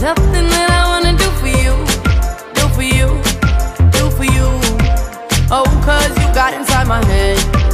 nothing that I wanna do for you, do for you, do for you. Oh, cause you got inside my head.